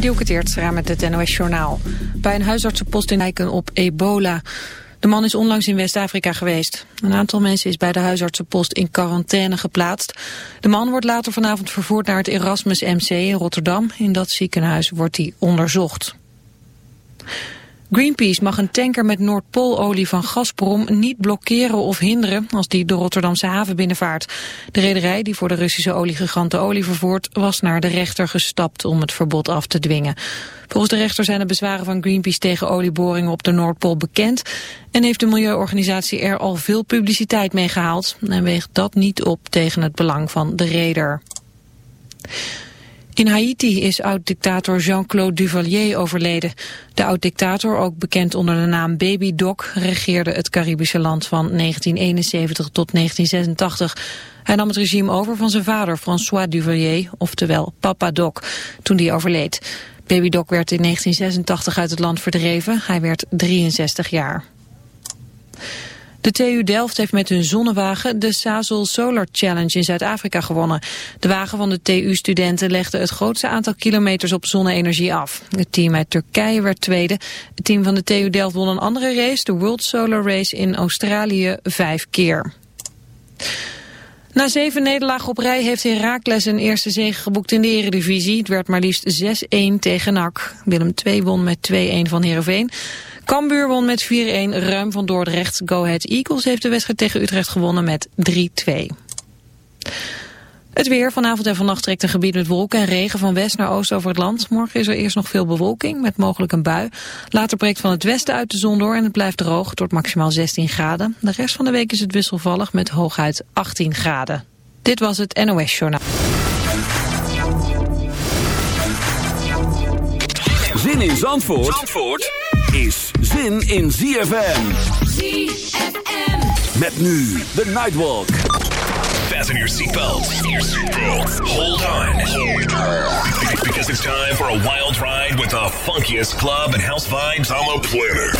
Dielke Teertstra met het NOS Journaal. Bij een huisartsenpost in Eiken op ebola. De man is onlangs in West-Afrika geweest. Een aantal mensen is bij de huisartsenpost in quarantaine geplaatst. De man wordt later vanavond vervoerd naar het Erasmus MC in Rotterdam. In dat ziekenhuis wordt hij onderzocht. Greenpeace mag een tanker met Noordpoololie van Gazprom niet blokkeren of hinderen als die de Rotterdamse haven binnenvaart. De rederij die voor de Russische oliegigant olie vervoert was naar de rechter gestapt om het verbod af te dwingen. Volgens de rechter zijn de bezwaren van Greenpeace tegen olieboringen op de Noordpool bekend en heeft de milieuorganisatie er al veel publiciteit mee gehaald en weegt dat niet op tegen het belang van de reder. In Haiti is oud-dictator Jean-Claude Duvalier overleden. De oud-dictator, ook bekend onder de naam Baby Doc, regeerde het Caribische land van 1971 tot 1986. Hij nam het regime over van zijn vader François Duvalier, oftewel Papa Doc, toen die overleed. Baby Doc werd in 1986 uit het land verdreven. Hij werd 63 jaar. De TU Delft heeft met hun zonnewagen de Sazel Solar Challenge in Zuid-Afrika gewonnen. De wagen van de TU-studenten legde het grootste aantal kilometers op zonne-energie af. Het team uit Turkije werd tweede. Het team van de TU Delft won een andere race, de World Solar Race in Australië, vijf keer. Na zeven nederlagen op rij heeft Heracles een eerste zege geboekt in de eredivisie. Het werd maar liefst 6-1 tegen NAC. Willem II won met 2-1 van Heerenveen. Cambuur won met 4-1 ruim van Dordrecht. Go Ahead Eagles heeft de wedstrijd tegen Utrecht gewonnen met 3-2. Het weer. Vanavond en vannacht trekt een gebied met wolken en regen van west naar oost over het land. Morgen is er eerst nog veel bewolking met mogelijk een bui. Later breekt van het westen uit de zon door en het blijft droog tot maximaal 16 graden. De rest van de week is het wisselvallig met hooguit 18 graden. Dit was het NOS Journaal. Zin in Zandvoort, Zandvoort? Is zin in ZFM. ZFM. Met nu de Nightwalk. Fasten your seatbelts. Hold on. Because it's time for a wild ride with the funkiest club and house vibes on the planet.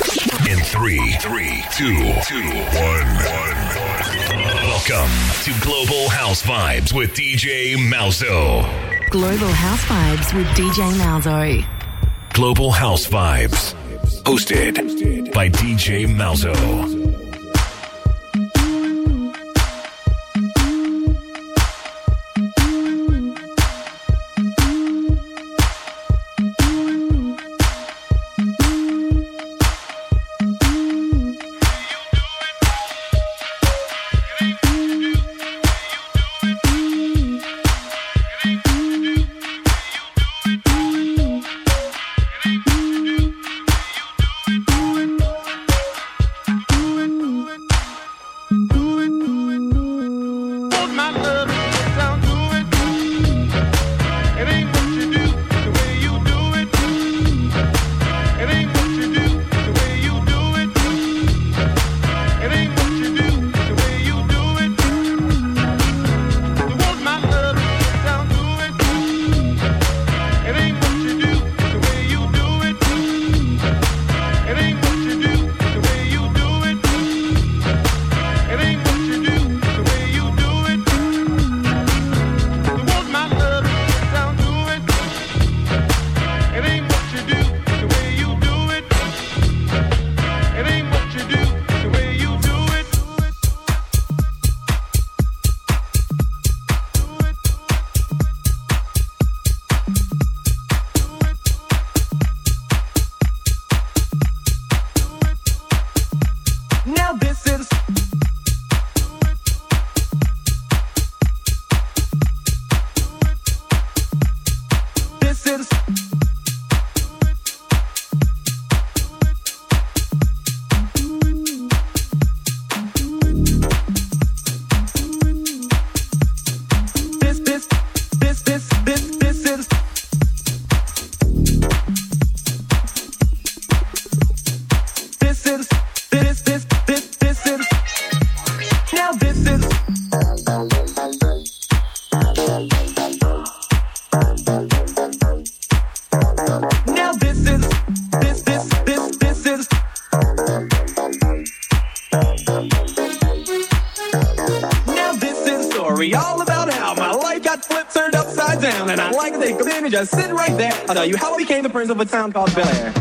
In three, three, two, two, one, one. Welcome to Global House Vibes with DJ Malzo. Global House Vibes with DJ Malzo. Global House Vibes. Hosted by DJ Malzo. Friends of a town called Bel Air.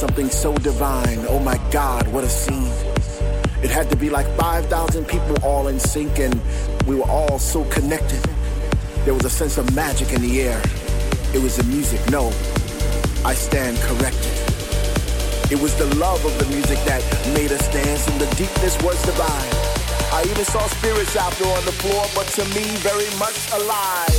something so divine. Oh my God, what a scene. It had to be like 5,000 people all in sync, and we were all so connected. There was a sense of magic in the air. It was the music. No, I stand corrected. It was the love of the music that made us dance, and the deepness was divine. I even saw spirits out there on the floor, but to me, very much alive.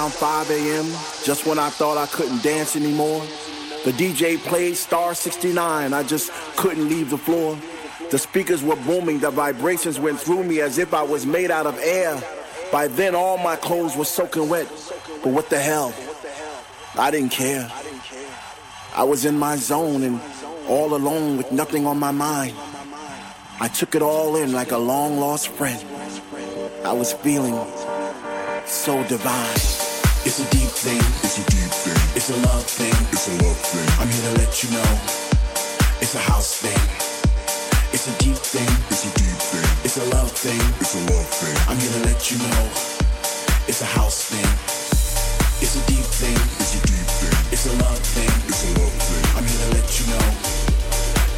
Around 5 a.m., just when I thought I couldn't dance anymore. The DJ played Star 69, I just couldn't leave the floor. The speakers were booming, the vibrations went through me as if I was made out of air. By then, all my clothes were soaking wet. But what the hell? I didn't care. I was in my zone and all alone with nothing on my mind. I took it all in like a long lost friend. I was feeling so divine. It's a deep thing. It's a deep thing. It's a love thing. It's a love thing. I'm here to let you know. It's a house thing. It's a deep thing. It's a deep thing. It's a love thing. It's a love thing. I'm here to let you know. It's a house thing. It's a deep thing. It's a deep thing. It's a love thing. It's a love thing. I'm here to let you know.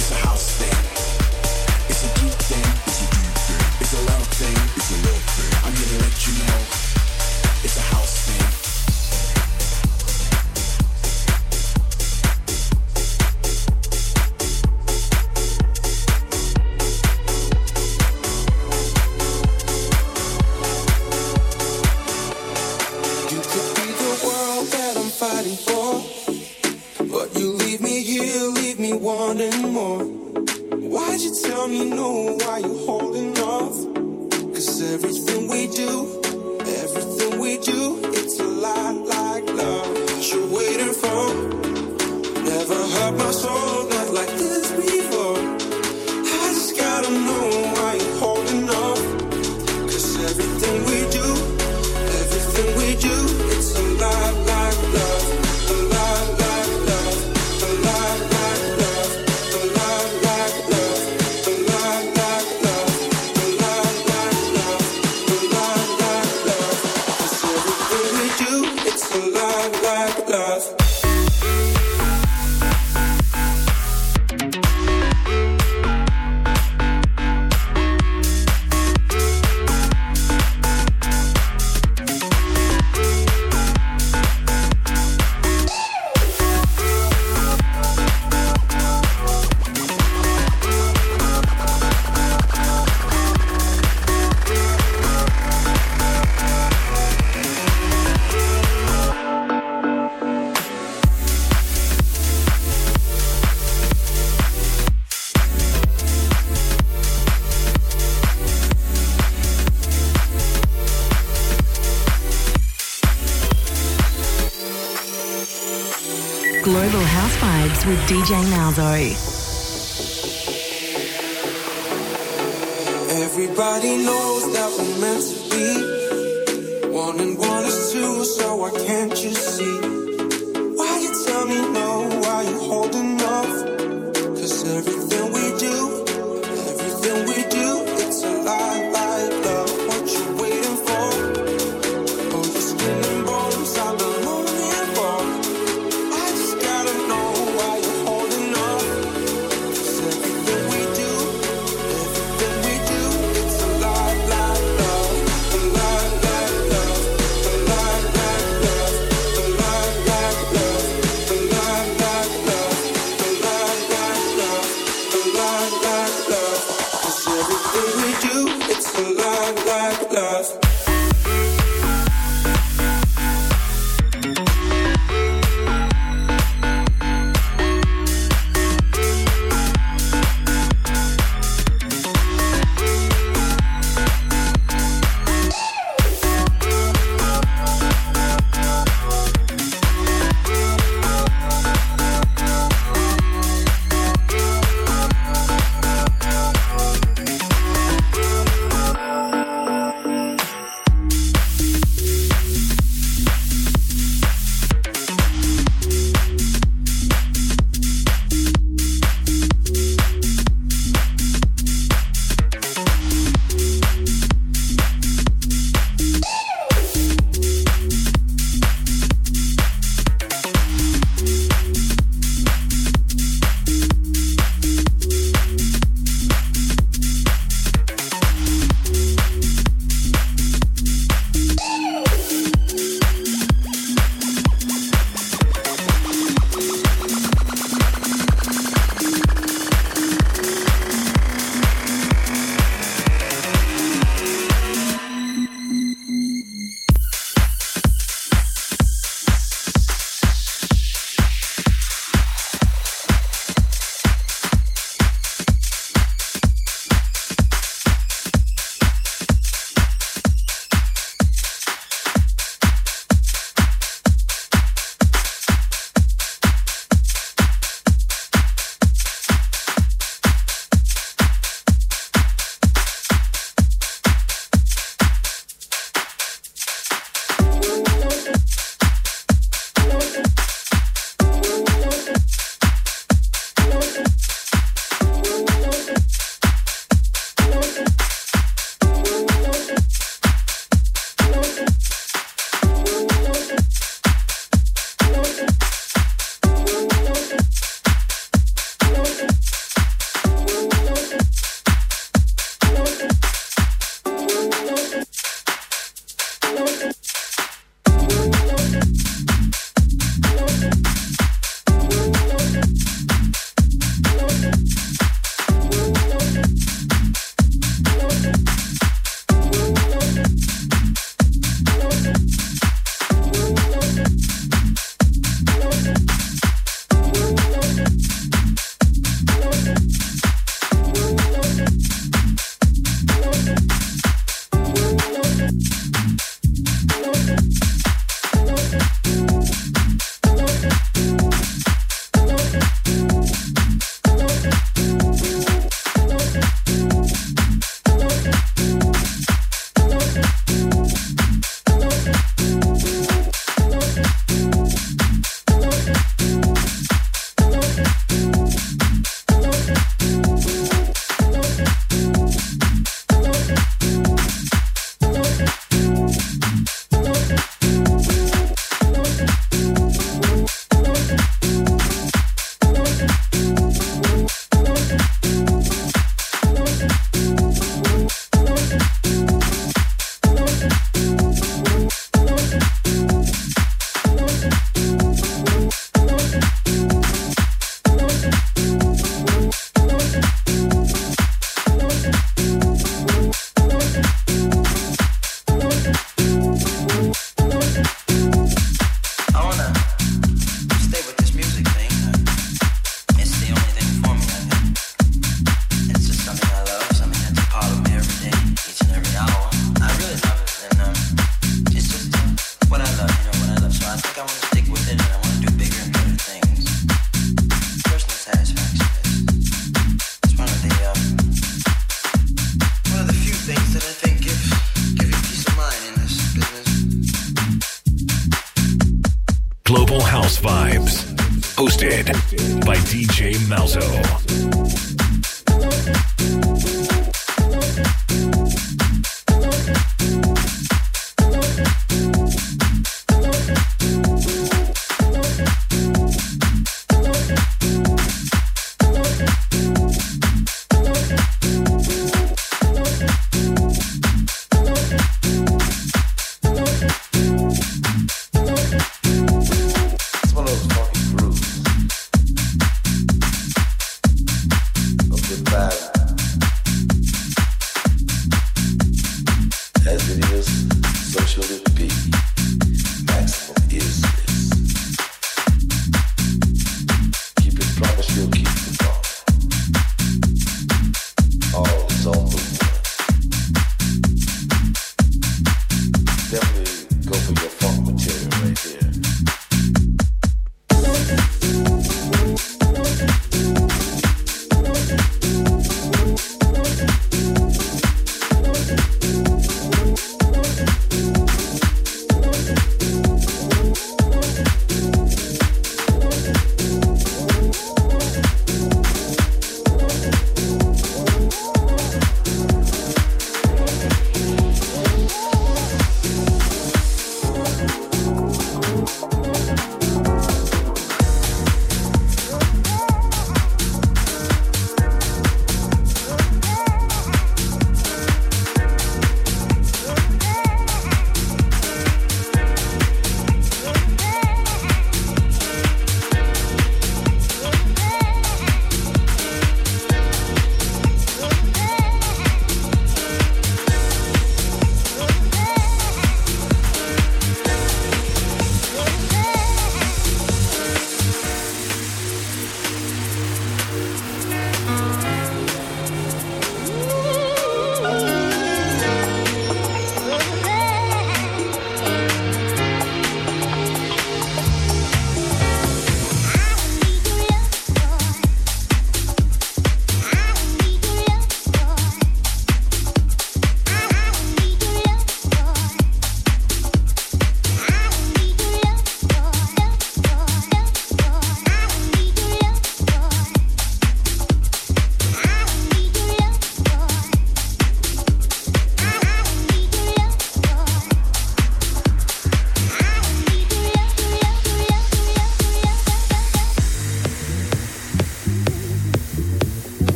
It's a house thing. It's a deep thing. It's a deep thing. It's a love thing. It's a love thing. I'm here to let you know. It's a house thing. With DJ Malzo.